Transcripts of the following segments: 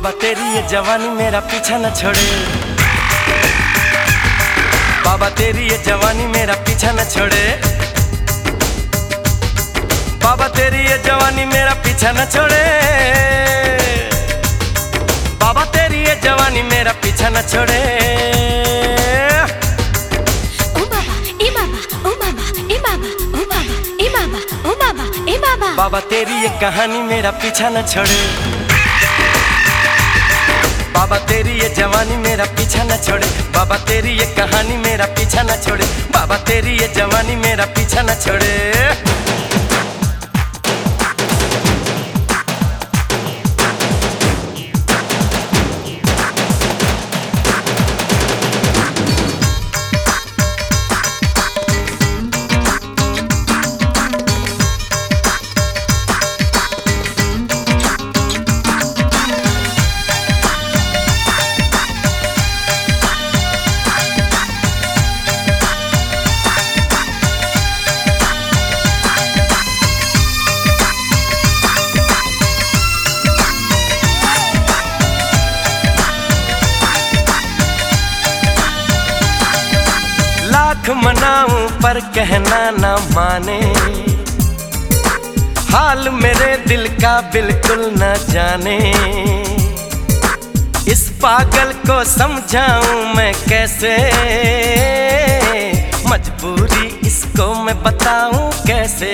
बाबा तेरी ये जवानी मेरा पीछा न छोड़े। बाबा तेरी ये जवानी मेरा पीछा न छोड़े। बाबा तेरी ये जवानी मेरा पीछा न छोड़े। बाबा तेरी ये जवानी मेरा पीछा न छोड़े. बाबा तेरी ये कहानी मेरा पीछा न छोड़े। बाबा तेरी ये जवानी मेरा पीछा न छोड़े। बाबा तेरी ये कहानी मेरा पीछा न छोड़े। बाबा तेरी ये जवानी मेरा पीछा न छोड़े। मनाऊं पर कहना ना माने। हाल मेरे दिल का बिल्कुल न जाने। इस पागल को समझाऊं मैं कैसे? मजबूरी इसको मैं बताऊँ कैसे?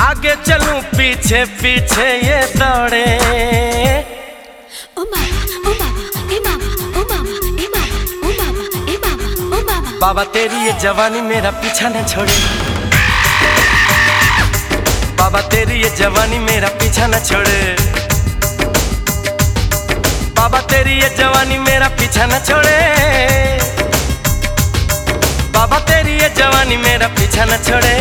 आगे चलूँ पीछे पीछे ये दौड़े। बाबा तेरी ये जवानी मेरा पीछा न छोड़े। बाबा तेरी ये जवानी मेरा पीछा न छोड़े। बाबा तेरी ये जवानी मेरा पीछा न छोड़े। बाबा तेरी ये जवानी मेरा पीछा न छोड़े.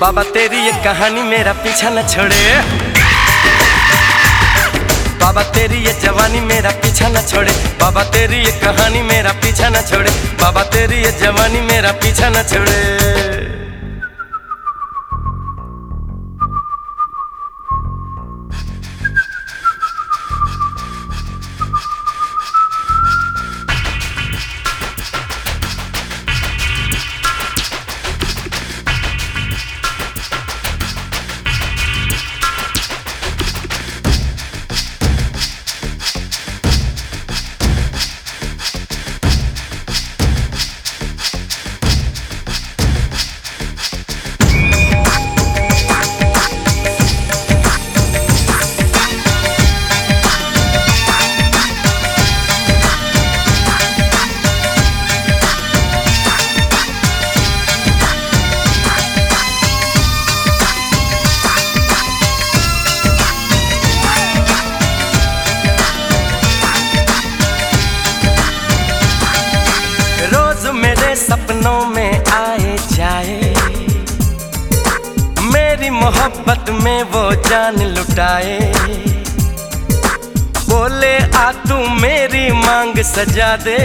बाबा तेरी ये कहानी मेरा पीछा न छोड़े। बाबा तेरी ये जवानी मेरा पीछा न छोड़े। बाबा तेरी ये कहानी मेरा पीछा न छोड़े। बाबा तेरी ये जवानी मेरा पीछा न छोड़े। सपनों में आए जाए। मेरी मोहब्बत में वो जान लुटाए। बोले आ तू मेरी मांग सजा दे।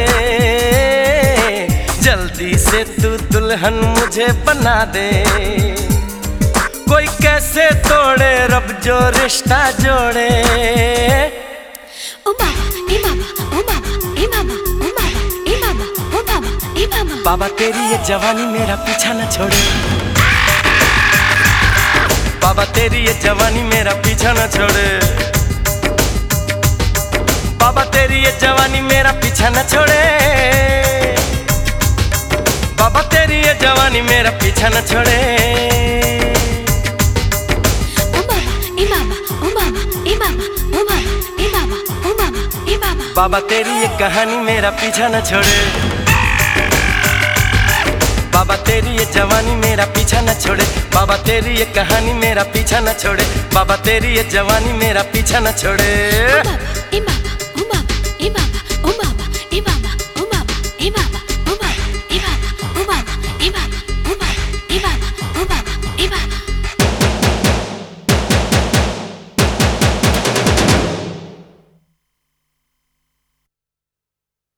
जल्दी से तू दुल्हन मुझे बना दे। कोई कैसे तोड़े रब जो रिश्ता जोड़े। Oh mama, e mama, oh mama, e mama, oh mama, बाबा तेरी ये जवानी मेरा पीछा न छोड़े। बाबा तेरी ये जवानी मेरा पीछा न छोड़े। बाबा तेरी ये जवानी मेरा पीछा न छोड़े। बाबा तेरी ये जवानी मेरा पीछा न छोड़े. बाबा तेरी ये कहानी मेरा पीछा न छोड़े। बाबा तेरी ये जवानी मेरा पीछा न छोड़े। बाबा तेरी ये कहानी मेरा पीछा न छोड़े। बाबा तेरी ये जवानी मेरा पीछा न छोड़े। ओ बाबा, ए बाबा, ओ बाबा, ए बाबा।